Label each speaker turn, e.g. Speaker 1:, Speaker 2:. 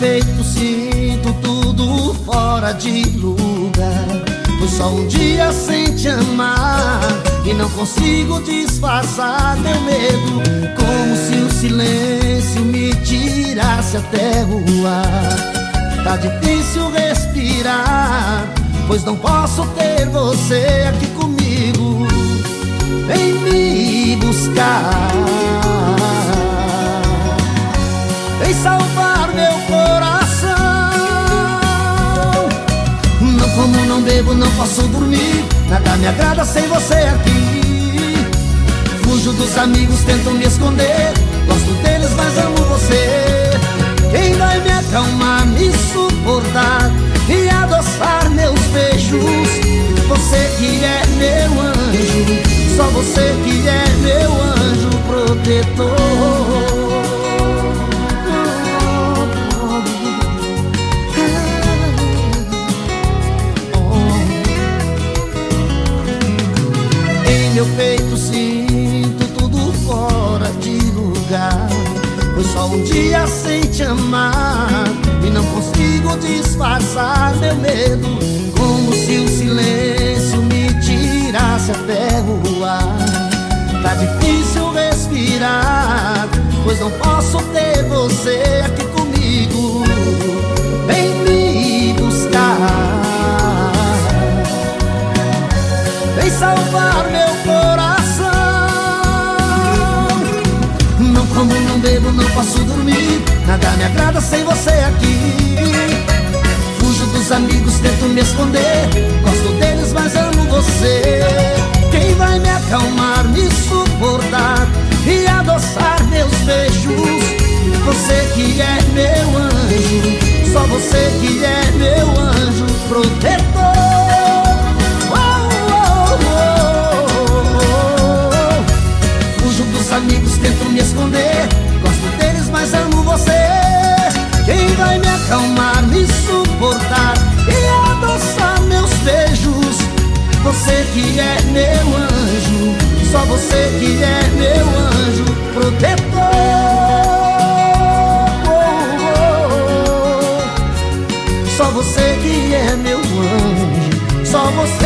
Speaker 1: peito sinto tudo fora de lugar. Foi só um dia sem te amar E não consigo disfarçar meu medo. Como se o silêncio me tirasse até o ar Tá difícil respirar Pois não posso ter você aqui comigo. Vem me buscar posso dormir. Nada me agrada sem você aqui. Fujo dos amigos, tento me esconder. Gosto deles, mas amo você. Quem vai me acalmar, me suportar E adoçar meus beijos. Você que é meu anjo. Só você que é meu anjo protetor meu peito sinto tudo fora de lugar. Foi só um dia sem te amar E não consigo disfarçar meu medo. Como se o silêncio me tirasse até o ar Tá difícil respirar Pois não posso ter você Nada me agrada sem você aqui. Fujo dos amigos, tento me esconder. Gosto deles, mas amo você. Quem vai me acalmar, me suportar E adoçar meus beijos? Você que é meu anjo Só você que é meu anjo protetor é meu anjo Só você que é meu anjo protetor. Só você que é meu anjo Só você